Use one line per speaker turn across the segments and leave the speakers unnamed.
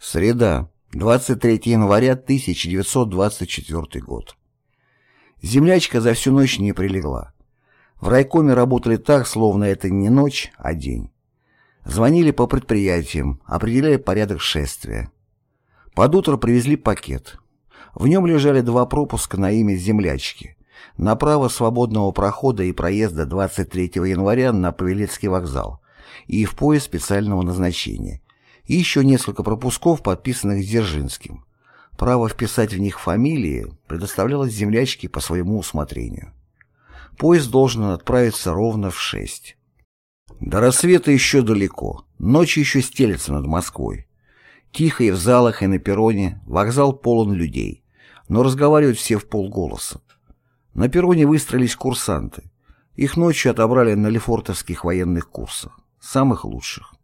Среда, 23 января 1924 год. Землячка за всю ночь не прилегла. В райкоме работали так, словно это не ночь, а день. Звонили по предприятиям, определяли порядок шествия. Под утро привезли пакет. В нем лежали два пропуска на имя землячки. На право свободного прохода и проезда 23 января на Павелецкий вокзал и в поезд специального назначения. И еще несколько пропусков, подписанных Дзержинским. Право вписать в них фамилии предоставлялось землячке по своему усмотрению. Поезд должен отправиться ровно в шесть. До рассвета еще далеко, ночь еще стелется над Москвой. Тихо и в залах, и на перроне, вокзал полон людей, но разговаривают все в полголоса. На перроне выстроились курсанты. Их ночью отобрали на лефортовских военных курсах, самых лучших.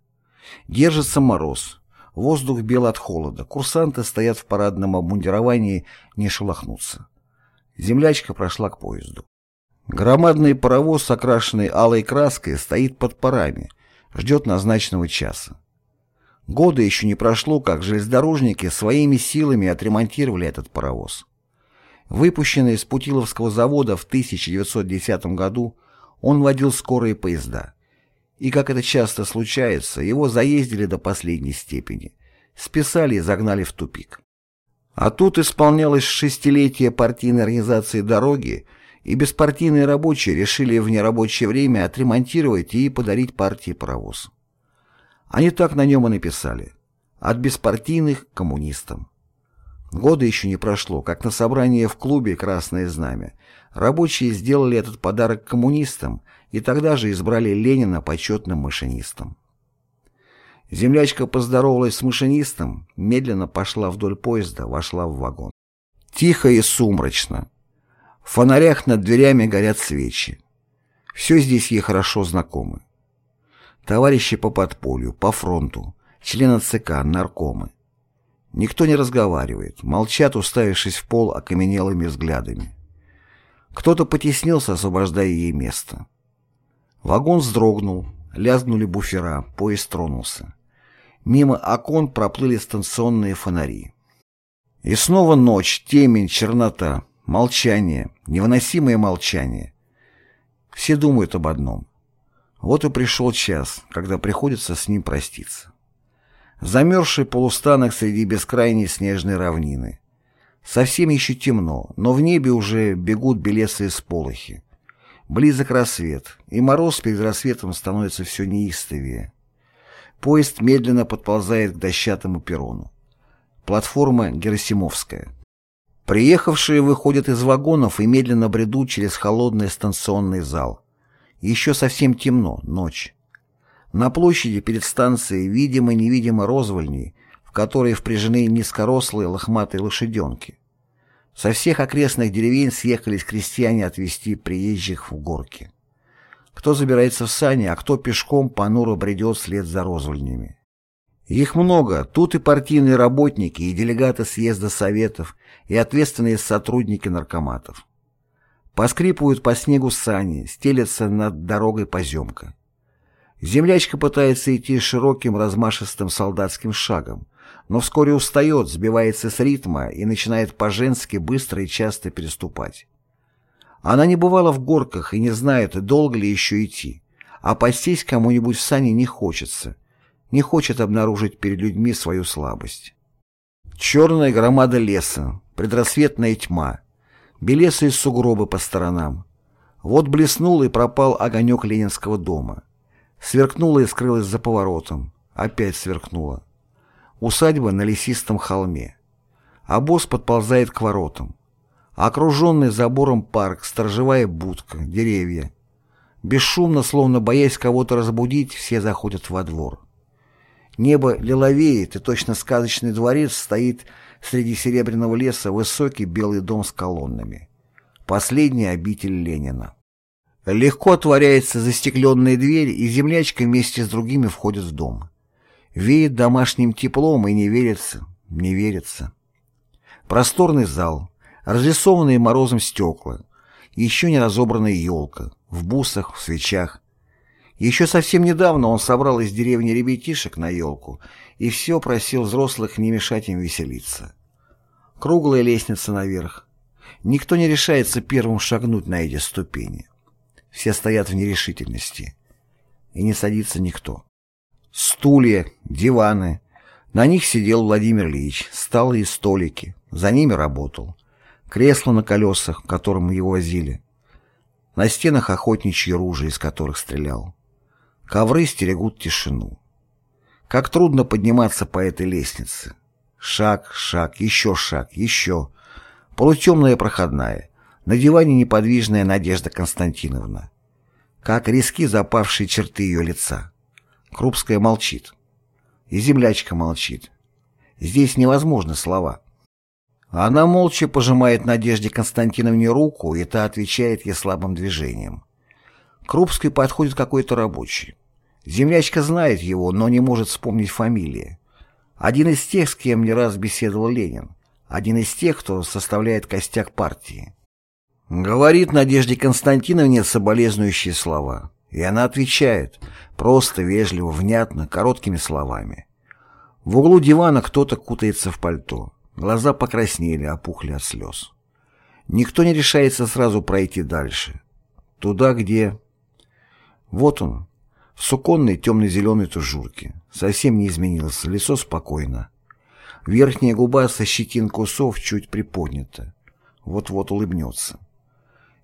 Держится мороз, воздух бел от холода, курсанты стоят в парадном обмундировании, не шелохнутся. Землячка прошла к поезду. Громадный паровоз, окрашенный алой краской, стоит под парами, ждет назначенного часа. Года еще не прошло, как железнодорожники своими силами отремонтировали этот паровоз. Выпущенный из Путиловского завода в 1910 году, он водил скорые поезда. И, как это часто случается, его заездили до последней степени, списали и загнали в тупик. А тут исполнялось шестилетие партийной организации дороги, и беспартийные рабочие решили в нерабочее время отремонтировать и подарить партии паровоз. Они так на нем и написали «От беспартийных к коммунистам». Года еще не прошло, как на собрании в клубе «Красное знамя» рабочие сделали этот подарок коммунистам и тогда же избрали Ленина почетным машинистом. Землячка поздоровалась с машинистом, медленно пошла вдоль поезда, вошла в вагон. Тихо и сумрачно. В фонарях над дверями горят свечи. Все здесь ей хорошо знакомы. Товарищи по подполью, по фронту, члены ЦК, наркомы. Никто не разговаривает, молчат, уставившись в пол окаменелыми взглядами. Кто-то потеснился, освобождая ей место. Вагон вздрогнул, лязгнули буфера, поезд тронулся. Мимо окон проплыли станционные фонари. И снова ночь, темень, чернота. Молчание, невыносимое молчание. Все думают об одном. Вот и пришел час, когда приходится с ним проститься. Замерзший полустанок среди бескрайней снежной равнины. Совсем еще темно, но в небе уже бегут белесые сполохи. Близок рассвет, и мороз перед рассветом становится все неистовее. Поезд медленно подползает к дощатому перрону. Платформа Герасимовская. Приехавшие выходят из вагонов и медленно бредут через холодный станционный зал. Еще совсем темно, ночь. На площади перед станцией видимо-невидимо розвольни, в которые впряжены низкорослые лохматые лошаденки. Со всех окрестных деревень съехались крестьяне отвезти приезжих в горки. Кто забирается в сани, а кто пешком понуро бредет вслед за розвольнями. Их много, тут и партийные работники, и делегаты съезда советов, и ответственные сотрудники наркоматов. Поскрипывают по снегу сани, стелятся над дорогой поземка. Землячка пытается идти широким размашистым солдатским шагом, но вскоре устает, сбивается с ритма и начинает по-женски быстро и часто переступать. Она не бывала в горках и не знает, долго ли еще идти, а пастись кому-нибудь в сани не хочется – не хочет обнаружить перед людьми свою слабость. Черная громада леса, предрассветная тьма, белесые сугробы по сторонам. Вот блеснул и пропал огонек Ленинского дома. Сверкнула и скрылась за поворотом. Опять сверкнула. Усадьба на лесистом холме. Босс подползает к воротам. Окруженный забором парк, сторожевая будка, деревья. Бесшумно, словно боясь кого-то разбудить, все заходят во двор. Небо лиловеет, и точно сказочный дворец стоит среди серебряного леса высокий белый дом с колоннами. Последний обитель Ленина. Легко отворяется застекленная дверь, и землячка вместе с другими входит в дом. Веет домашним теплом, и не верится, не верится. Просторный зал, разрисованные морозом стекла, еще не разобранная елка, в бусах, в свечах. Еще совсем недавно он собрал из деревни ребятишек на елку и все просил взрослых не мешать им веселиться. Круглая лестница наверх. Никто не решается первым шагнуть на эти ступени. Все стоят в нерешительности. И не садится никто. Стулья, диваны. На них сидел Владимир Ильич, столы и столики. За ними работал. Кресло на колесах, которым его возили. На стенах охотничьи ружья, из которых стрелял. Ковры стерегут тишину. Как трудно подниматься по этой лестнице. Шаг, шаг, еще шаг, еще. Полутемная проходная. На диване неподвижная Надежда Константиновна. Как риски запавшие черты ее лица. Крупская молчит. И землячка молчит. Здесь невозможны слова. Она молча пожимает Надежде Константиновне руку, и та отвечает ей слабым движением. Крупской подходит какой-то рабочий. Землячка знает его, но не может вспомнить фамилии. Один из тех, с кем не раз беседовал Ленин. Один из тех, кто составляет костяк партии. Говорит Надежде Константиновне соболезнующие слова. И она отвечает, просто, вежливо, внятно, короткими словами. В углу дивана кто-то кутается в пальто. Глаза покраснели, опухли от слез. Никто не решается сразу пройти дальше. Туда, где... Вот он, в суконной темно-зеленой тужурке. Совсем не изменился, лицо спокойно. Верхняя губа со щетинкой усов чуть приподнята. Вот-вот улыбнется.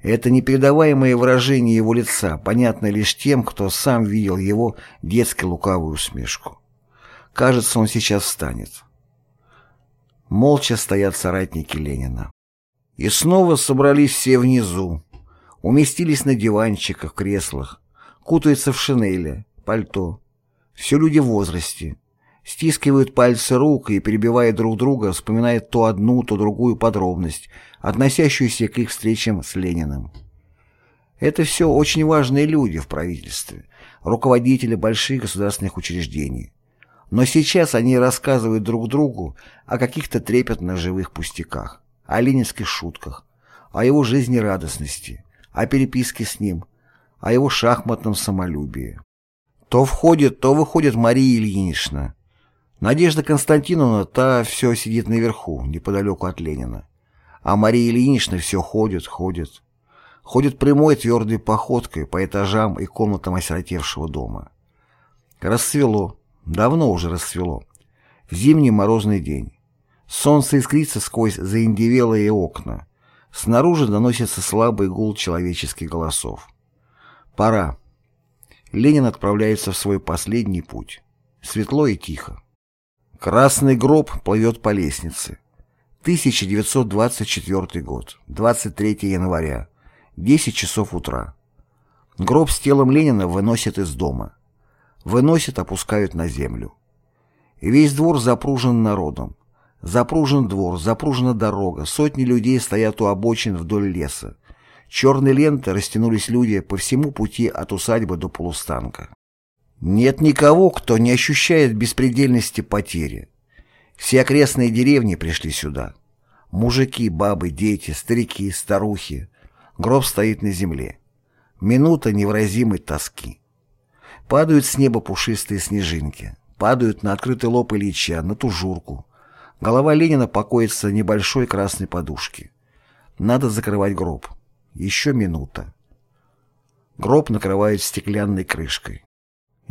Это непередаваемое выражение его лица понятно лишь тем, кто сам видел его детски лукавую усмешку. Кажется, он сейчас встанет. Молча стоят соратники Ленина. И снова собрались все внизу. Уместились на диванчиках, креслах, кутаются в шинели, пальто. Все люди в возрасте. Стискивают пальцы рук и, перебивая друг друга, вспоминают то одну, то другую подробность, относящуюся к их встречам с Лениным. Это все очень важные люди в правительстве, руководители больших государственных учреждений. Но сейчас они рассказывают друг другу о каких-то трепетно живых пустяках, о ленинских шутках, о его жизнерадостности, о переписке с ним, о его шахматном самолюбии. То входит, то выходит Мария Ильинична. Надежда Константиновна, та все сидит наверху, неподалеку от Ленина. А Мария Ильинична все ходит, ходит. Ходит прямой твердой походкой по этажам и комнатам осиротевшего дома. Рассвело. Давно уже рассвело. Зимний морозный день. Солнце искрится сквозь заиндевелые окна. Снаружи доносится слабый гул человеческих голосов. Пора. Ленин отправляется в свой последний путь. Светло и тихо. Красный гроб плывет по лестнице. 1924 год, 23 января, 10 часов утра. Гроб с телом Ленина выносят из дома. Выносят, опускают на землю. Весь двор запружен народом. Запружен двор, запружена дорога, сотни людей стоят у обочин вдоль леса. Черные ленты растянулись люди по всему пути от усадьбы до полустанка. Нет никого, кто не ощущает беспредельности потери. Все окрестные деревни пришли сюда. Мужики, бабы, дети, старики, старухи. Гроб стоит на земле. Минута невыразимой тоски. Падают с неба пушистые снежинки. Падают на открытый лоб Ильича, на тужурку. Голова Ленина покоится на небольшой красной подушке. Надо закрывать гроб. Еще минута. Гроб накрывают стеклянной крышкой.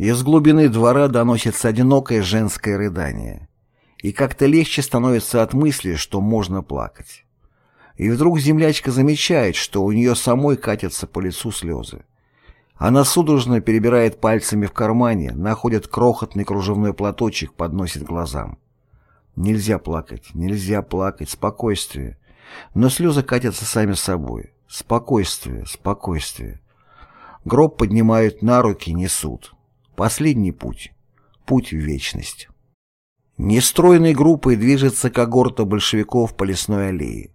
Из глубины двора доносится одинокое женское рыдание. И как-то легче становится от мысли, что можно плакать. И вдруг землячка замечает, что у нее самой катятся по лицу слезы. Она судорожно перебирает пальцами в кармане, находит крохотный кружевной платочек, подносит глазам. Нельзя плакать, нельзя плакать, спокойствие. Но слезы катятся сами собой. Спокойствие, спокойствие. Гроб поднимают на руки, несут. Последний путь. Путь в вечность. Нестройной группой движется когорта большевиков по лесной аллее.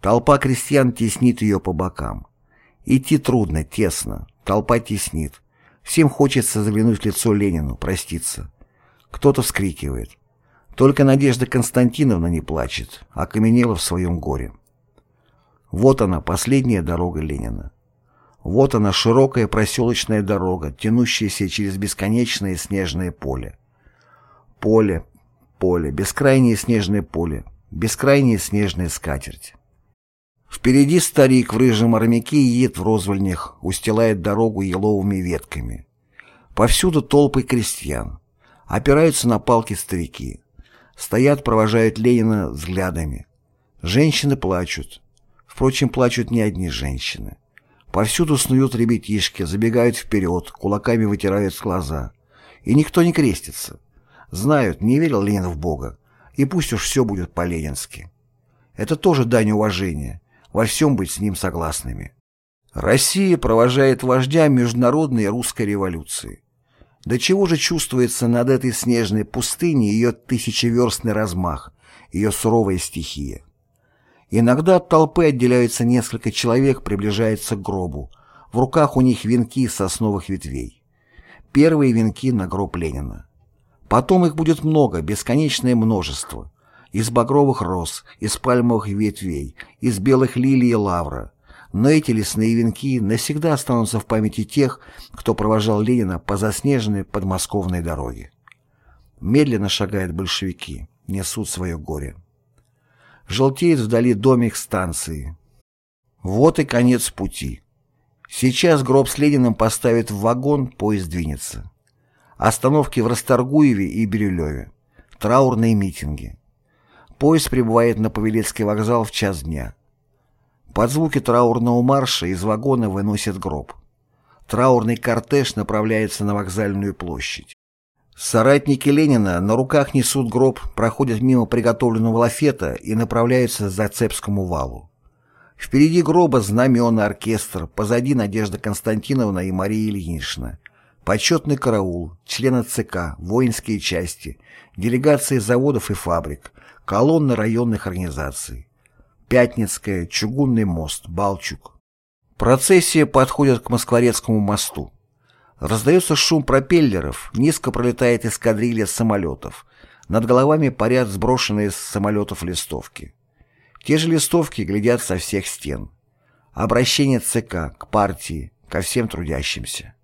Толпа крестьян теснит ее по бокам. Идти трудно, тесно. Толпа теснит. Всем хочется заглянуть в лицо Ленину, проститься. Кто-то вскрикивает. Только Надежда Константиновна не плачет, окаменела в своем горе. Вот она, последняя дорога Ленина. Вот она, широкая проселочная дорога, тянущаяся через бесконечное снежное поле. Поле, поле, бескрайнее снежное поле, бескрайняя снежная скатерть. Впереди старик в рыжем армяке едет в розвольнях, устилает дорогу еловыми ветками. Повсюду толпы крестьян. Опираются на палки старики. Стоят, провожают Ленина взглядами. Женщины плачут. Впрочем, плачут не одни женщины. Повсюду снуют ребятишки, забегают вперед, кулаками вытирают глаза. И никто не крестится. Знают, не верил Ленин в Бога, и пусть уж все будет по-ленински. Это тоже дань уважения, во всем быть с ним согласными. Россия провожает вождя международной русской революции. До чего же чувствуется над этой снежной пустыней ее тысячеверстный размах, ее суровая стихия. Иногда от толпы отделяются несколько человек, приближаются к гробу. В руках у них венки сосновых ветвей. Первые венки на гроб Ленина. Потом их будет много, бесконечное множество. Из багровых роз, из пальмовых ветвей, из белых лилий и лавра. Но эти лесные венки навсегда останутся в памяти тех, кто провожал Ленина по заснеженной подмосковной дороге. Медленно шагают большевики, несут свое горе. Желтеет вдали домик станции. Вот и конец пути. Сейчас гроб с Лениным поставят в вагон, поезд двинется. Остановки в Расторгуеве и Бирюлеве. Траурные митинги. Поезд прибывает на Павелецкий вокзал в час дня. Под звуки траурного марша из вагона выносят гроб. Траурный кортеж направляется на вокзальную площадь. Соратники Ленина на руках несут гроб, проходят мимо приготовленного лафета и направляются за Цепскому валу. Впереди гроба знамена оркестр, позади Надежда Константиновна и Мария Ильинична – почетный караул, члены ЦК, воинские части, делегации заводов и фабрик, колонны районных организаций. Пятницкая, Чугунный мост, Балчук. Процессия подходит к Москворецкому мосту. Раздается шум пропеллеров, низко пролетает эскадрилья самолетов. Над головами парят сброшенные с самолетов листовки. Те же листовки глядят со всех стен. Обращение ЦК к партии, ко всем трудящимся.